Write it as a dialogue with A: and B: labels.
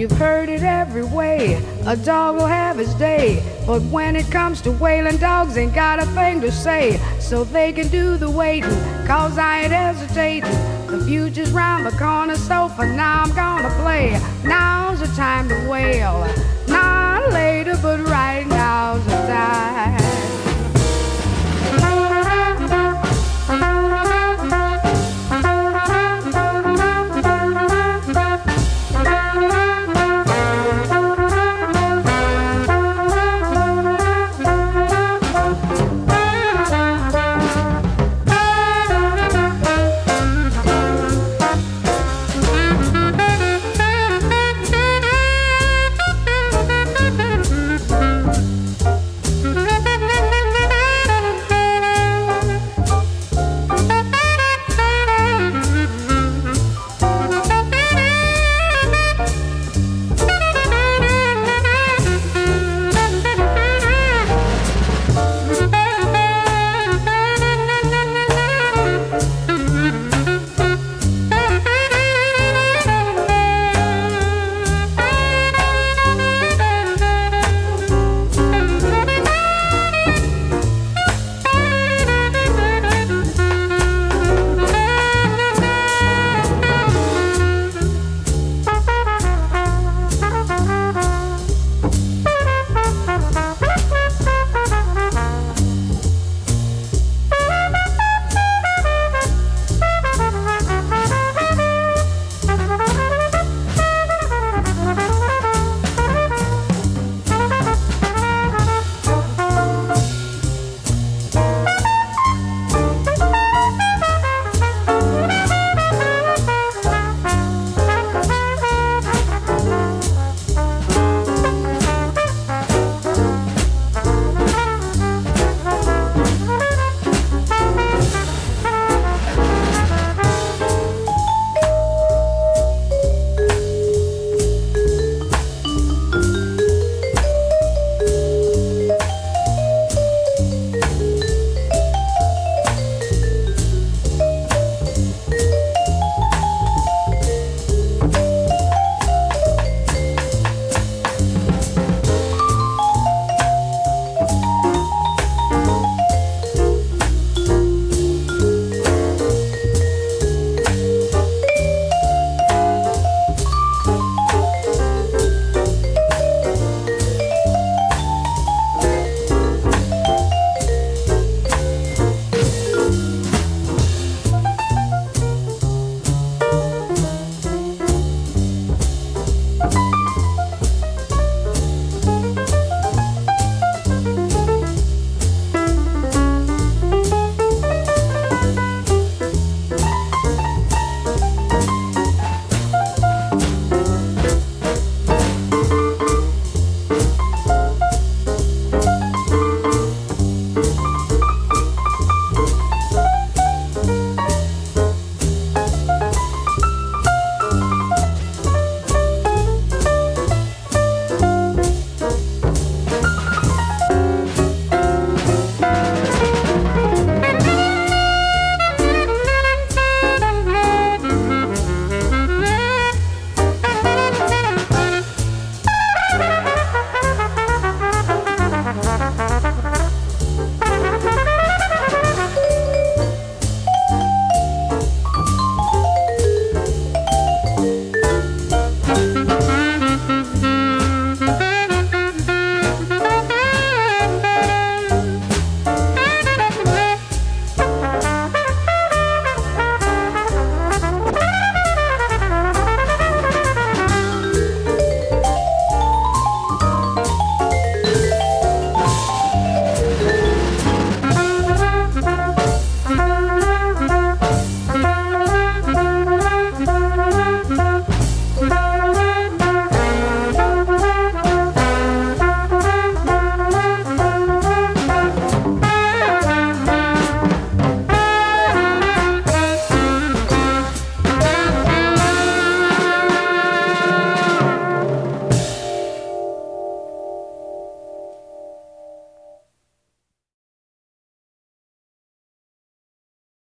A: You've heard it every way. A dog will have his day. But when it comes to wailing, dogs ain't got a thing to say. So they can do the waiting, cause I ain't hesitating. The future's round the corner, so for now I'm gonna play. Now's the time to wail. Not later, but right now's the time.